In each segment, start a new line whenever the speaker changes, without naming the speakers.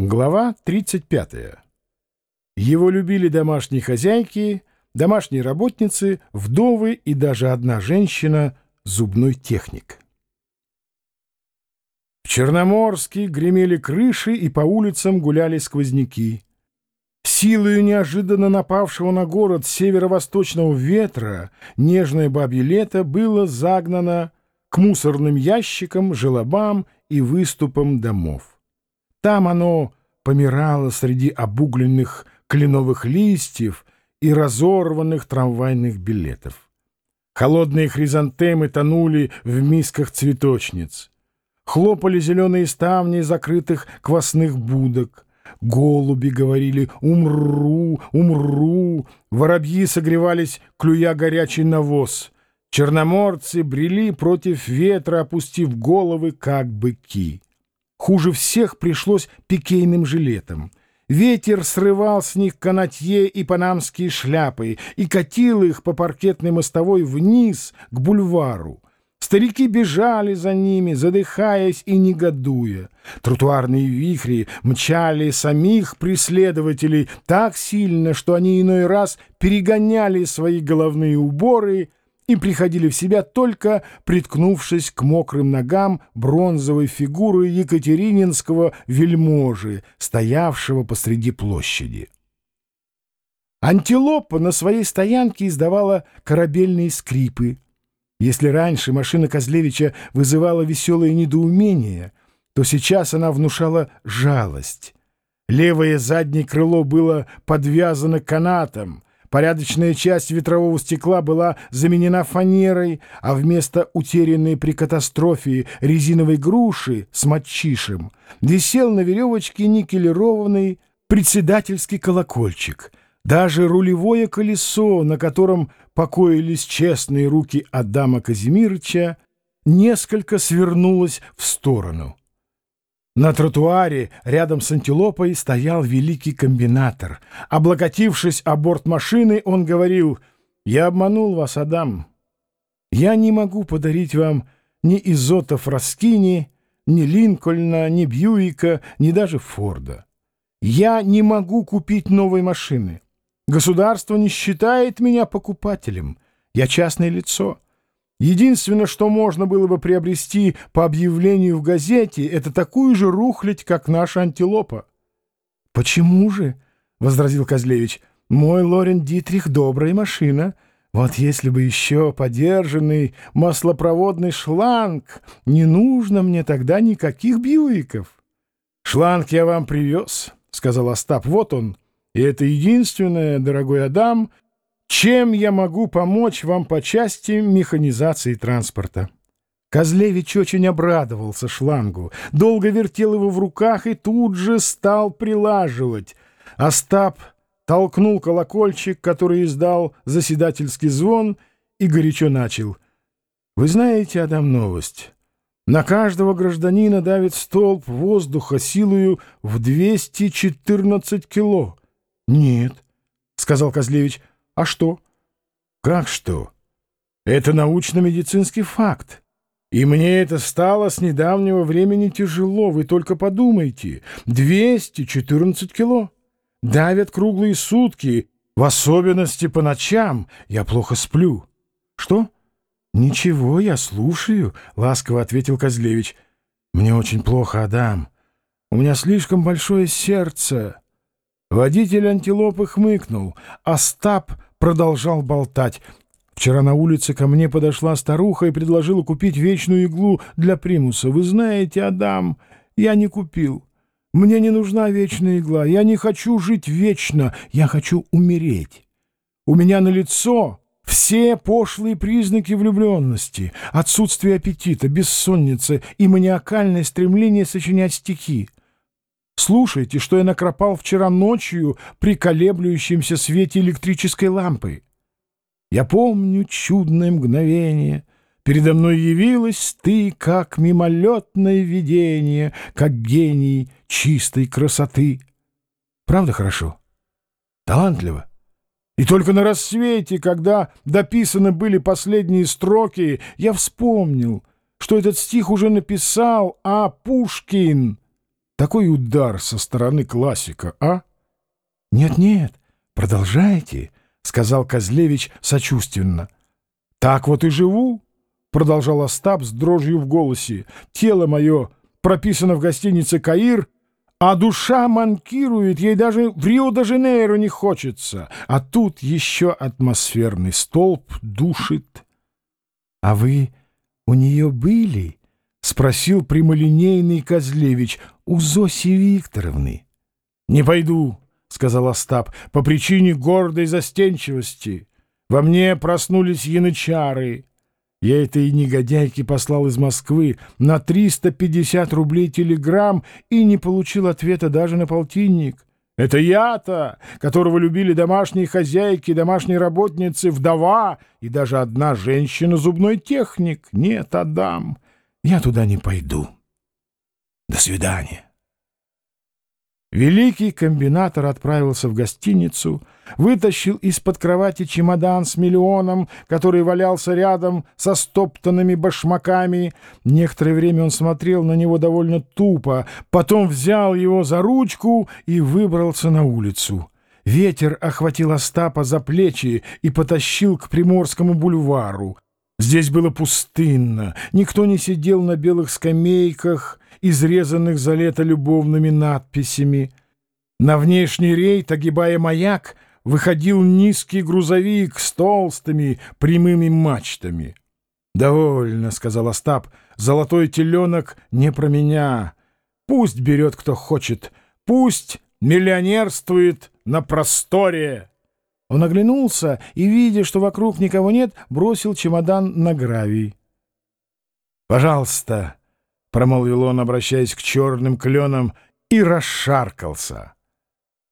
Глава 35. Его любили домашние хозяйки, домашние работницы, вдовы и даже одна женщина — зубной техник. В Черноморске гремели крыши и по улицам гуляли сквозняки. Силою неожиданно напавшего на город северо-восточного ветра нежное бабье лето было загнано к мусорным ящикам, желобам и выступам домов. Там оно помирало среди обугленных кленовых листьев и разорванных трамвайных билетов. Холодные хризантемы тонули в мисках цветочниц. Хлопали зеленые ставни закрытых квасных будок. Голуби говорили «умру, умру», воробьи согревались, клюя горячий навоз. Черноморцы брели против ветра, опустив головы, как быки. Хуже всех пришлось пикейным жилетам. Ветер срывал с них канатье и панамские шляпы и катил их по паркетной мостовой вниз к бульвару. Старики бежали за ними, задыхаясь и негодуя. Тротуарные вихри мчали самих преследователей так сильно, что они иной раз перегоняли свои головные уборы и приходили в себя только приткнувшись к мокрым ногам бронзовой фигуры екатерининского вельможи, стоявшего посреди площади. Антилопа на своей стоянке издавала корабельные скрипы. Если раньше машина Козлевича вызывала веселое недоумение, то сейчас она внушала жалость. Левое заднее крыло было подвязано канатом — Порядочная часть ветрового стекла была заменена фанерой, а вместо утерянной при катастрофе резиновой груши с матчишем висел на веревочке никелированный председательский колокольчик. Даже рулевое колесо, на котором покоились честные руки Адама Казимирча, несколько свернулось в сторону. На тротуаре рядом с антилопой стоял великий комбинатор. Облокотившись о борт машины, он говорил, «Я обманул вас, Адам. Я не могу подарить вам ни Изота Фраскини, ни Линкольна, ни Бьюика, ни даже Форда. Я не могу купить новой машины. Государство не считает меня покупателем. Я частное лицо». Единственное, что можно было бы приобрести по объявлению в газете, это такую же рухлядь, как наша антилопа. — Почему же? — возразил Козлевич. — Мой Лорен Дитрих — добрая машина. Вот если бы еще подержанный маслопроводный шланг, не нужно мне тогда никаких бьюиков. — Шланг я вам привез, — сказал Остап. — Вот он. И это единственное, дорогой Адам, — чем я могу помочь вам по части механизации транспорта? Козлевич очень обрадовался шлангу, долго вертел его в руках и тут же стал прилаживать. Остап толкнул колокольчик, который издал заседательский звон, и горячо начал. «Вы знаете, Адам, новость. На каждого гражданина давит столб воздуха силою в 214 кило». «Нет», — сказал Козлевич, — а что? Как что? Это научно-медицинский факт. И мне это стало с недавнего времени тяжело. Вы только подумайте. 214 кило. Давят круглые сутки, в особенности по ночам. Я плохо сплю. Что? Ничего, я слушаю, — ласково ответил Козлевич. Мне очень плохо, Адам. У меня слишком большое сердце. Водитель антилопы хмыкнул. Остап продолжал болтать. Вчера на улице ко мне подошла старуха и предложила купить вечную иглу для примуса. Вы знаете, Адам, я не купил. Мне не нужна вечная игла. Я не хочу жить вечно. Я хочу умереть. У меня на лицо все пошлые признаки влюбленности, отсутствие аппетита, бессонница и маниакальное стремление сочинять стихи. Слушайте, что я накропал вчера ночью при колеблющемся свете электрической лампы. Я помню чудное мгновение. Передо мной явилась ты, как мимолетное видение, как гений чистой красоты. Правда хорошо? Талантливо? И только на рассвете, когда дописаны были последние строки, я вспомнил, что этот стих уже написал А. Пушкин — Такой удар со стороны классика, а? Нет-нет, продолжайте, — сказал Козлевич сочувственно. Так вот и живу, — продолжал Остап с дрожью в голосе. Тело мое прописано в гостинице «Каир», а душа манкирует, ей даже в Рио-де-Жанейро не хочется. А тут еще атмосферный столб душит. — А вы у нее были? — спросил прямолинейный Козлевич у Зоси Викторовны. — Не пойду, — сказал Остап, — по причине гордой застенчивости. Во мне проснулись янычары. Я этой негодяйке послал из Москвы на 350 рублей телеграмм и не получил ответа даже на полтинник. Это я-то, которого любили домашние хозяйки, домашние работницы, вдова и даже одна женщина-зубной техник. Нет, Адам, я туда не пойду. До свидания. Великий комбинатор отправился в гостиницу, вытащил из-под кровати чемодан с миллионом, который валялся рядом со стоптанными башмаками. Некоторое время он смотрел на него довольно тупо, потом взял его за ручку и выбрался на улицу. Ветер охватил Остапа за плечи и потащил к Приморскому бульвару. Здесь было пустынно, никто не сидел на белых скамейках, изрезанных за лето любовными надписями. На внешний рейд, огибая маяк, выходил низкий грузовик с толстыми прямыми мачтами. «Довольно», — сказал Остап, — «золотой теленок не про меня. Пусть берет, кто хочет, пусть миллионерствует на просторе». Он оглянулся и, видя, что вокруг никого нет, бросил чемодан на гравий. «Пожалуйста», — промолвил он, обращаясь к черным кленам, и расшаркался.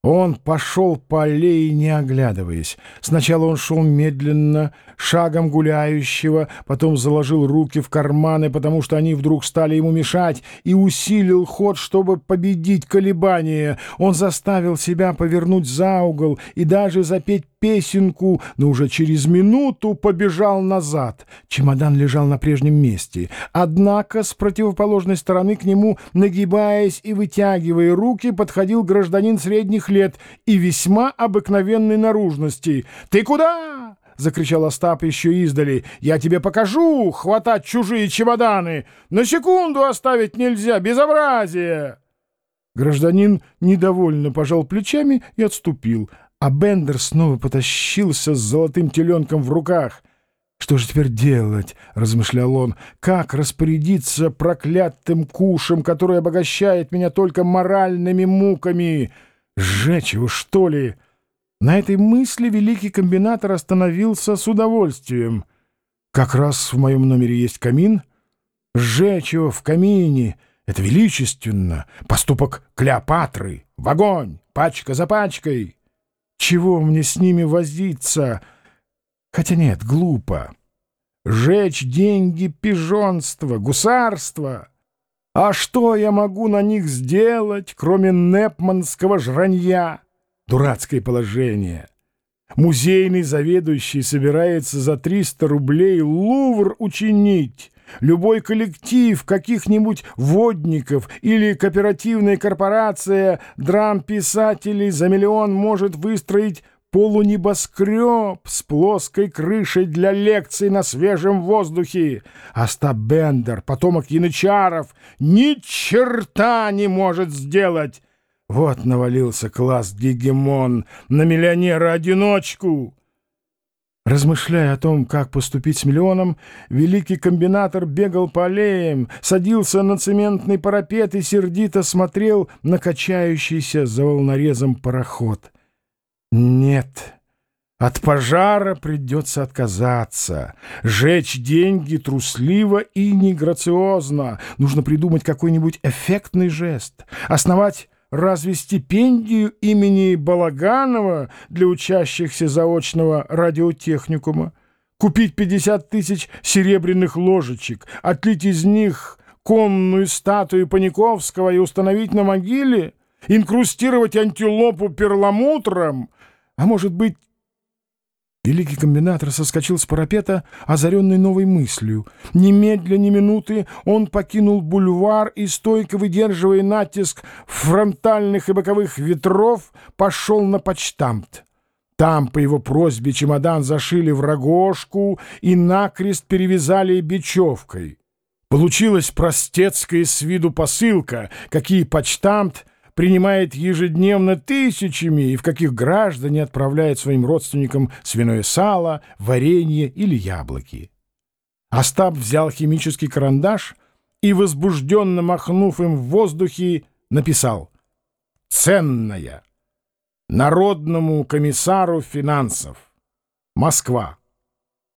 Он пошел по аллее, не оглядываясь. Сначала он шел медленно, шагом гуляющего, потом заложил руки в карманы, потому что они вдруг стали ему мешать, и усилил ход, чтобы победить колебания. Он заставил себя повернуть за угол и даже запеть песенку, но уже через минуту побежал назад. Чемодан лежал на прежнем месте. Однако с противоположной стороны к нему, нагибаясь и вытягивая руки, подходил гражданин средних лет и весьма обыкновенной наружности. «Ты куда?» — закричал Остап еще издали. «Я тебе покажу хватать чужие чемоданы! На секунду оставить нельзя! Безобразие!» Гражданин недовольно пожал плечами и отступил — а Бендер снова потащился с золотым теленком в руках. «Что же теперь делать?» — размышлял он. «Как распорядиться проклятым кушем, который обогащает меня только моральными муками? Сжечь его, что ли?» На этой мысли великий комбинатор остановился с удовольствием. «Как раз в моем номере есть камин. Сжечь его в камине — это величественно. Поступок Клеопатры. В огонь, пачка за пачкой». Чего мне с ними возиться? Хотя нет, глупо. Жечь деньги — пижонство, гусарство. А что я могу на них сделать, кроме непманского жранья? Дурацкое положение. Музейный заведующий собирается за 300 рублей Лувр учинить, Любой коллектив каких-нибудь водников или кооперативная корпорация драм-писателей за миллион может выстроить полунебоскреб с плоской крышей для лекций на свежем воздухе. Остап Бендер, потомок янычаров, ни черта не может сделать. Вот навалился класс Гегемон на миллионера-одиночку. Размышляя о том, как поступить с миллионом, великий комбинатор бегал по аллеям, садился на цементный парапет и сердито смотрел на качающийся за волнорезом пароход. Нет, от пожара придется отказаться. Жечь деньги трусливо и неграциозно. Нужно придумать какой-нибудь эффектный жест, основать разве стипендию имени Балаганова для учащихся заочного радиотехникума, купить 50 тысяч серебряных ложечек, отлить из них конную статую Паниковского и установить на могиле, инкрустировать антилопу перламутром, а может быть Великий комбинатор соскочил с парапета, озаренный новой мыслью. Немедля, ни минуты он покинул бульвар и, стойко выдерживая натиск фронтальных и боковых ветров, пошел на почтамт. Там, по его просьбе, чемодан зашили в рогожку и накрест перевязали бечевкой. Получилась простецкая с виду посылка, какие почтамт — принимает ежедневно тысячами и в каких граждане отправляет своим родственникам свиное сало, варенье или яблоки. Остап взял химический карандаш и, возбужденно махнув им в воздухе, написал «Ценная! Народному комиссару финансов! Москва!»